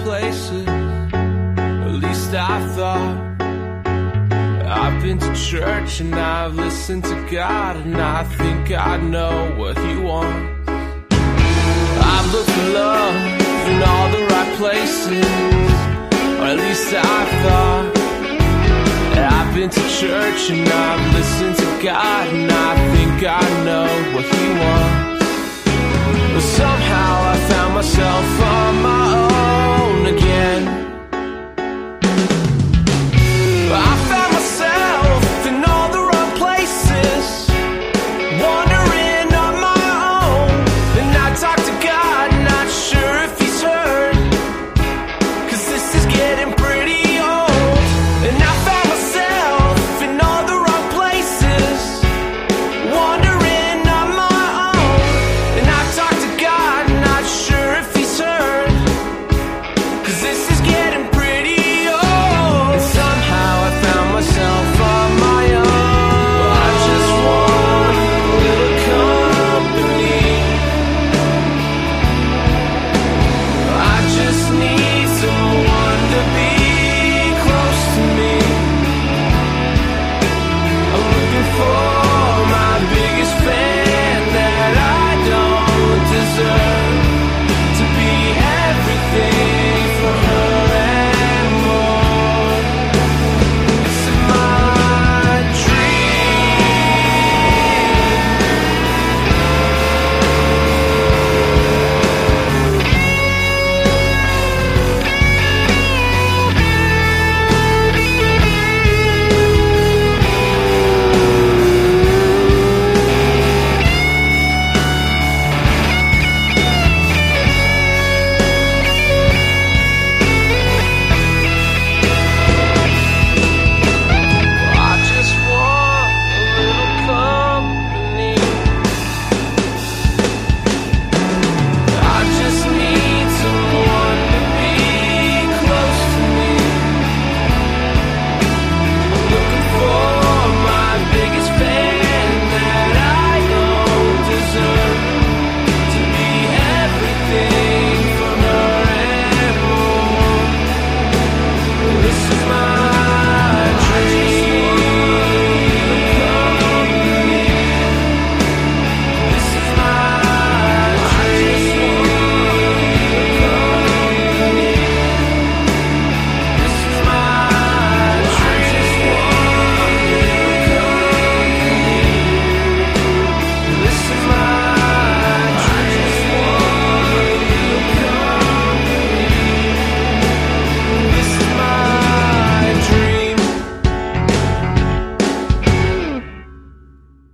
places, at least I thought. I've been to church and I've listened to God, and I think I know what He wants. I've looked for love in all the right places, or at least I thought. I've been to church and I've listened to God, and I think I know what He wants.